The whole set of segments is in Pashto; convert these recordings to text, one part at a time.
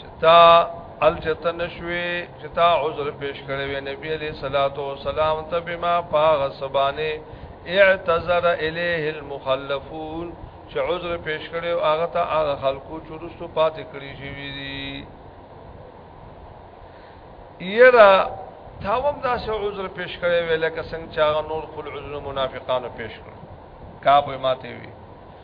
شتا الچته نشوي چې تا عذر پیش کړی وي نبی عليه صلوات و سلام ته بما پاغ سبانه اعتذر الیه المخلفون چې عذر پیش کړي او هغه ته هغه خلکو چې رسو پاتې کړی شي وي یرا تاوم داسې عذر پیش کړي وي لکه څنګه چې هغه نور خل عذر منافقانو پیش کړو کابه ماته وي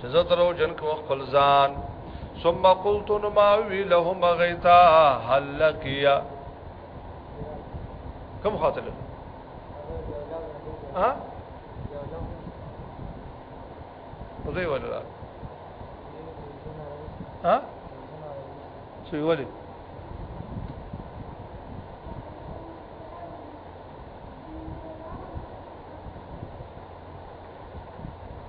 چې زه درو جن کو خپل ځان ثم قلت ما وی لهم غیتا هل لکیا کوم خاطر ها وځي ولا ها څه ویلي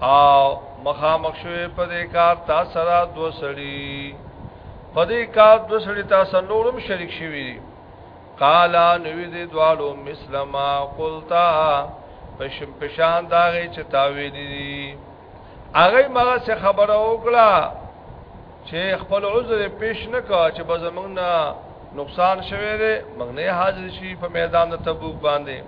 او مخامخ شوی په دې کار تا سره دو سړي په دې کار دو سړي تا سره نورم شریک شوی قالا نوی دې دوالو مسلما قلتا پشم پشان داغه چې تاوی دي هغه مغه څه خبره وکړه چې خپل عذر پیش نه کا چې بزمنګ نه نقصان شوه دې مغنه حاضر شي په میدان تبوک باندې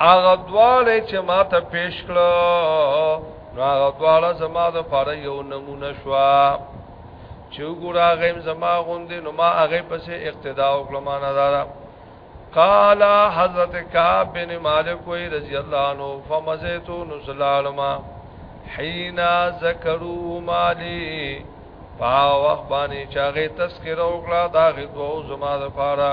هغه دواله چې ما ته پیش کړو نو هغه دواله زما د پاره یو نمونه شو چې ګورا غیم زما غوندې نو ما هغه پسې اقتدا وکړه ما نه دارا قال حضرت کعب بن مالک وی رضی الله عنه فمزیت نزلالما حين ذکروا مالی پا وخت باندې چاغه تذکر وکړه دا غدو زما د پاره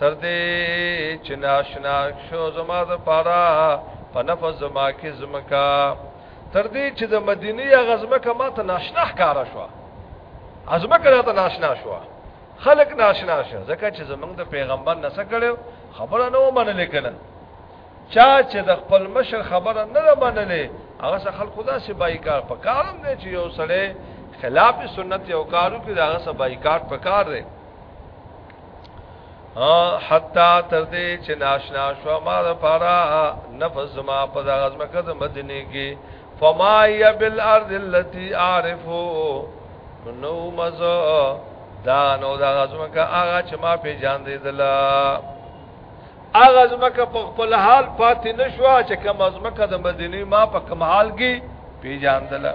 تر دې چې ناشنا شو زما د پاره په نفس زما کې زمکا تر دې چې د مدینه غزمه کما ته ناشنا ښکارا شو ازمه کړه ته ناشنا شو خلق ناشنا شو ځکه چې زمنګ د پیغمبر نه سکړو خبره نه ومنل کنه چا چې د خپل مشر خبره نه منلې هغه څه خلکو دا سي بایکار په کارم دی چې یو سړی خلاف سنت یو کارو کې دا هغه څه بایکار په کار دی حتا تر دې چې ناشنا شو ما د پارا نفس ما په د غزمکه د مدینه کې فما یا بالارض التي اعرفو نو مزه دا نو د غزمکه هغه چې ما په جان دې دلا هغه زمکه په خپل حال پاتې نشو چې کوم زمکه د مدینه ما په کوم حال کې پیجاندله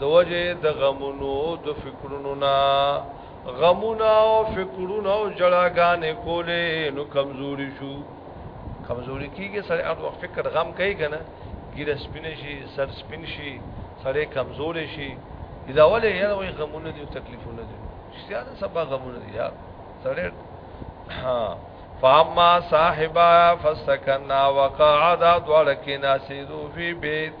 د وجه د غمونو د فکرونو نه غمونه او فکرونه او جړاګانې کولې نو کمزوري شو کمزوري کیږي سره اړ وخت فکر غم کوي کنه ګیره سپین شي سر سپین شي سره کمزوري شي دا ولې یاره وي غمونه دي تکلیفونه دي زیاده سبا غمونه دي یار سره ها فاما صاحبا فسكنا وقعدا دواړه کې ناسیدو فی بیت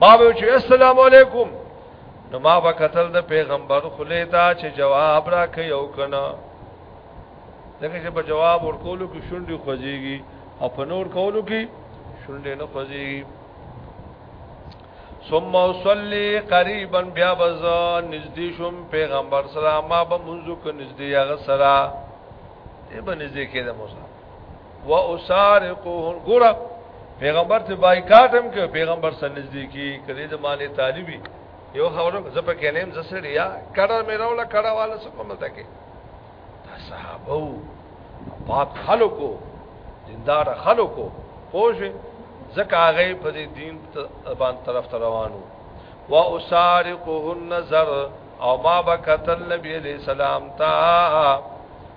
ما به چې السلام علیکم نو ما به قتل د پیغمبر خلی ته چې جواب را کوي او کنه دغه چې په جواب ورکولو کې شونډې خوځيږي او په نور کولو کې شونډې نه خوځيږي ثم اصلي قريبا بیا بز نږدې شوم پیغمبر سره ما به منځو کې نږدې هغه سره دې باندې ځکه د موسی و اسارقه ګور پیغمبر ته بایکاټ هم کوي پیغمبر سره نږدې کی کړي د معنی طالبي یو خبره زه په کینم زه سره یا کړه مې راولا کړه والا څه کوم ته کې دا صحابه او پاک خلکو دیندار خلکو پوه ځکه هغه په دې دین باندې طرف ته روانو و اسارقه النظر او ما بکتل نبی علیہ السلام تا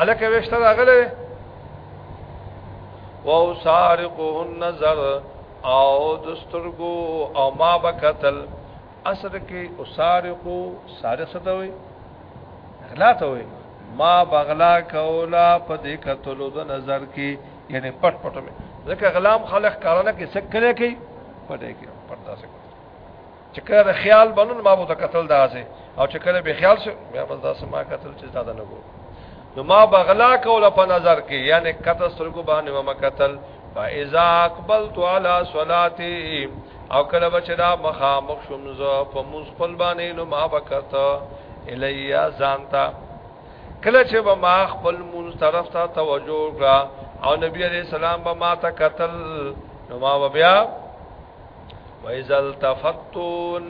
الکه وشته راغله او سارقهن نظر او دسترګو او ما بکتل اصل کې او سارقو سارق څه ته وي غلا ته وي ما بغلا کولا په دې کتلو د نظر کې یعنی پټ پټ مې ځکه غلام خلق کارونه کې سکلې کوي پټه کې پټه سکلې چې کله به خیال بنون ما به قتل داسې او چې کله به خیال شو بیا بس داسې ما قتل چې زیاده نه ګو نو ما بغلا کوله په نظر کې یعنی قتل سترګو باندې ما قتل فاذا اقبلت على صلاتي او کله بچدا مخامخ شوم زه په موږ خپل باندې نو ما وکته الیا ځانتا کله چې به ما خپل مون طرف ته توجه کړه او نبی علیہ السلام به ما ته قتل نو ما بیا وَإِذَا الْتَفَتُّ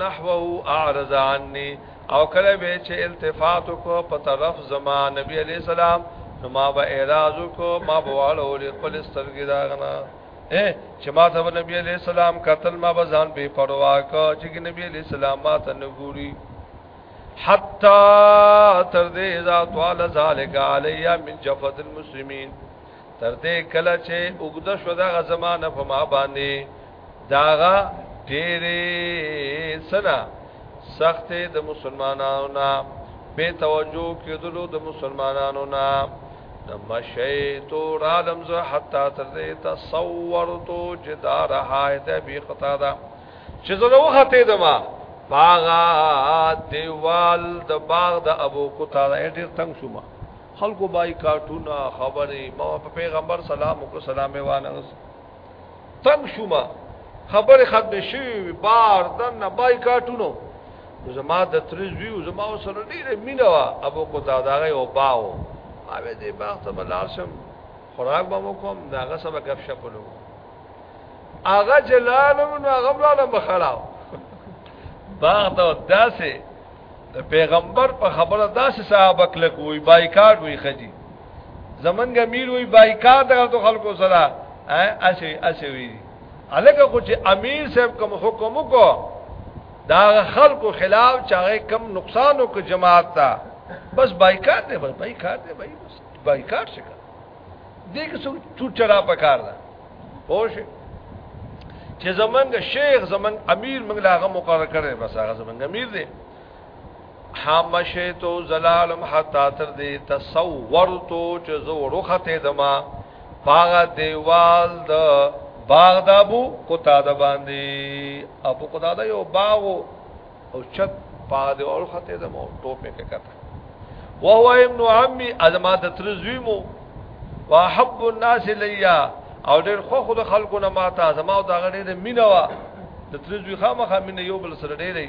نَحْوَهُ أَعْرَضَ عَنِّي او کله به چې التفات کو په طرف زما نبی علی السلام نو ما به اعراض کو ما به واړو خپل سترګې داغنا چې ما ته نبی علیہ السلام قتل ما بزان بے پروا کا چې نبی علیہ السلام ما ته نګوري حتا تر دې ذا طال ذالک علیا من جفت المسلمین تر دې کله چې وګد شو دا زمانہ په ما باندې داغه ډېرې سنا سخت د مسلمانانو نه بے توجه کېدلو د مسلمانانو نه نمشیتو رالم زه حتا تر دې تصورتو چې دا رهایت به قطا دا چې زه نو خته دما باغا دیوال د باغ د ابو قطا ډېر تنگ شوم خلکو بای کارټونه خبرې ما په پیغمبر سلام او سلام وانه تنگ شوما خبر ختم شوی بار دن نه بایکاټونو زما د ترز ویو زما سره ډیره مینه وا ابو قتاده غي او باو ما به دې باغ ته بلار شم خوراک به وکم داغه سبا غف شپلو اغه جلالم نو هغه بلالم بخلاو باغ ته داسې د پیغمبر په خبره داسې صحابه کلک وي بایکاټ وي خدي زمنګ امیر وی بایکاټ غلط خلکو سره اسی اسی وی الګه خو چې امیر صاحب کوم حکم کو دا خلکو خلاف چاغه کم نقصان وک جماعت تا بس بایکاټ دی بس بایکاټ دی بای بس بایکاټ شکا دې کې څو چور چرا پکار ده پوه چې زمنګ شیخ زمنګ امیر منګ لاغه مقرر کړي بس هغه زمنګ امیر دی حام شیتو زلالم حتا تر دې تصورتو چې زه ورخته دما پاغه دیوال د باغ د ابو قتاده باندې ابو قتاده یو باغ او چت پاغه دیوال خته دما ټوپه کې کته وهو ابن عمي ازما د ترزویمو واحب الناس لیا او ډېر خو خود خلکو نه ماته ازما او دا غړي د مینوا د ترزوی خامخا مینه یو بل سره ډېرې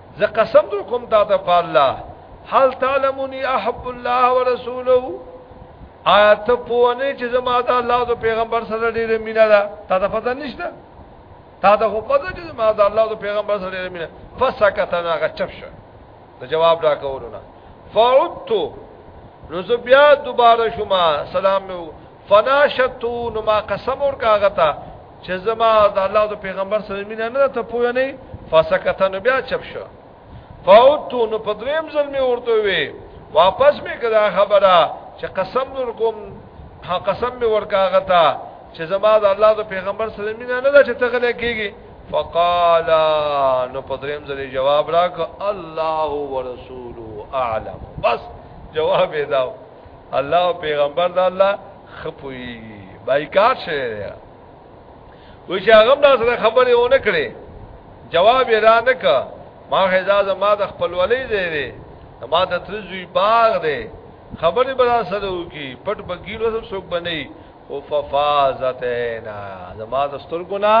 زه قسم در کوم تا ته په الله هل تعلمونی احب الله ورسوله آیا ته پوه نه چې زما د الله او پیغمبر سره ډېره مینه ده تا ته پته نشته تا ته خو پته چې زما د الله او پیغمبر سره ډېره مینه فسکتنا غچپ شو د جواب را کولونه فعدت نو زه بیا دوباره شوم سلام مې فناشتو نو ما قسم ورک هغه ته چې زما د الله د پیغمبر سره مینه نه ته پوه نه فسکت نو بیا چپ شو فوتو نو په دریم ځل می ورته وی واپس می کړه خبره چې قسم نور کوم ها قسم می ورکاغه تا چې زما د الله د پیغمبر سره مینه نه ده چې تغله کیږي فقال نو په دریم ځل جواب راک الله ورسوله اعلم بس جواب یې داو الله او پیغمبر د الله خپوي بایکاټ شوی دی وی چې هغه دا سره خبرې ونه کړې جواب یې را نه کا ما حزاز ما د خپل ولې دی دی ما د ترزوی باغ دی خبرې برا سره وکي پټ بګیرو سب څوک بنئ او ففازتینا زما د سترګو نه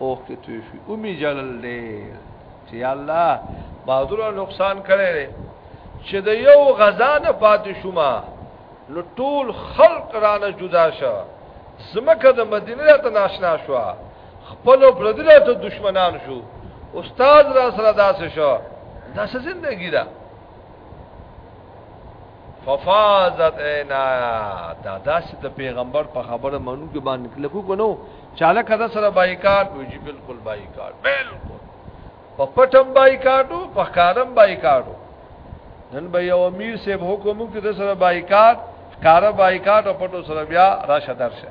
اوښکې توی شوې اومې جلل ډېر چې یا الله بادرو نقصان کړی دی چې د یو غزا نه پاتې شوم نو ټول خلق رانه جدا شو زمکه د مدینه ته ناشنا شو خپل پردله ته دشمنان شو استاد را سره داسې شو داسې زندگی ده دا ففازت عینایا دا داسې د پیغمبر په خبره منو کې باندې کلکو کنو چاله کده سره بایکاټ ویجی بالکل بایکاټ بالکل په پټم بایکاټو په کارم بایکاټو نن به یو امیر سیب حکم کې د سره بایکاټ کار بایکاټ او پټو سره بیا راشه درشه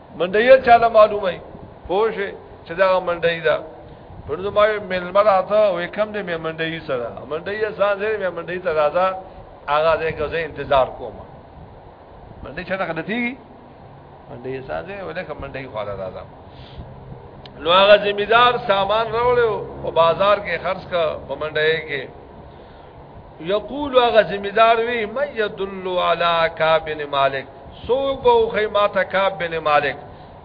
منډي چاله معلومه پوه شي چې دا منډي ده پر دې ما ملمر راته وې کم دې مې منډي سره منډي ځان دې مې منډي ته راځه هغه دې کوزه انتظار کوم منډي چې نه غلطي منډي ځان دې ولکه منډي خو راځه نو هغه ذمہ دار سامان راوړو او بازار کې خرڅ کا په منډي کې یقول هغه ذمہ دار وی من يدل علی کعب بن مالک سوق بو خیمه تا کعب بن مالک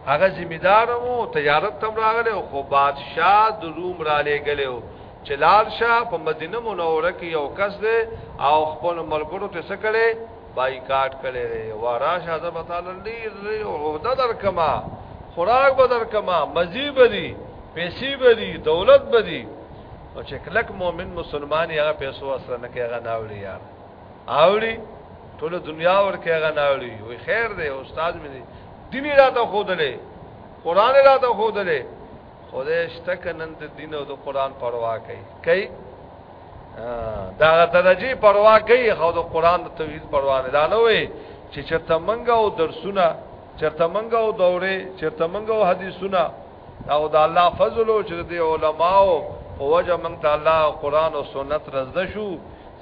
هغه ذمہ دار وو تجارت تم راغله خو بادشاہ د روم را لګلو چې لال شاه په مدینه منوره کې یو کس دی او خپل ملګرو ته څه کړي بایکاټ کړي دی وارا شاه زب تعالی لري لري عہده درکما خوراک بدر کما مزي بدی پیسې بدی دولت بدی او چې کلک مؤمن مسلمان یې هغه پیسو اصل نه کېږي ناوړي یار اوړي ټول دنیا ور کېږي ناوړي وي خیر دی استاد مې دی دیني راته خودلې قران راته خودلې خدای شته کنن د دین او د قران پروا کوي کوي دا درجه پروا کوي خو د قران د توحید پروا نه دا نه وي چې چرته منګه او درسونه چرته منګه او دوره چرته منګه او حدیثونه او دا الله فضل او چې د علماو په وجه مونږ ته الله قران او سنت رزد شو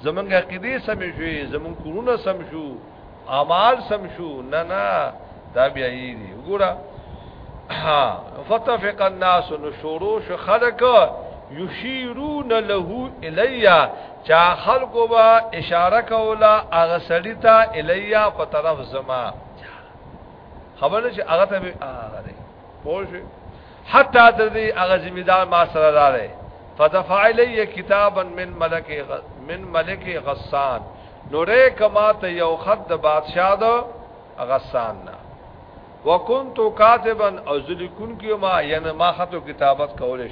زمونږ عقیده سم شوې زمونږ کورونه سم شو اعمال سم شو نه نه دا بیا یې دی وګوره ها فتفق الناس نشورو شو خلق یشیرون له الیا چا خلقو با اشاره کولا اغه سړی ته الیا په طرف زما خبره چې هغه ته هغه پوه شئ حتی تر دې هغه ذمہ دار ما سره راغی فدفع الی کتابا من ملک من ملک غسان نورې کما ته یو خط د بادشاہ د غسان نه وکنت کاتبا او ذلیکون کیما یعنی ما خطو کتابت کولش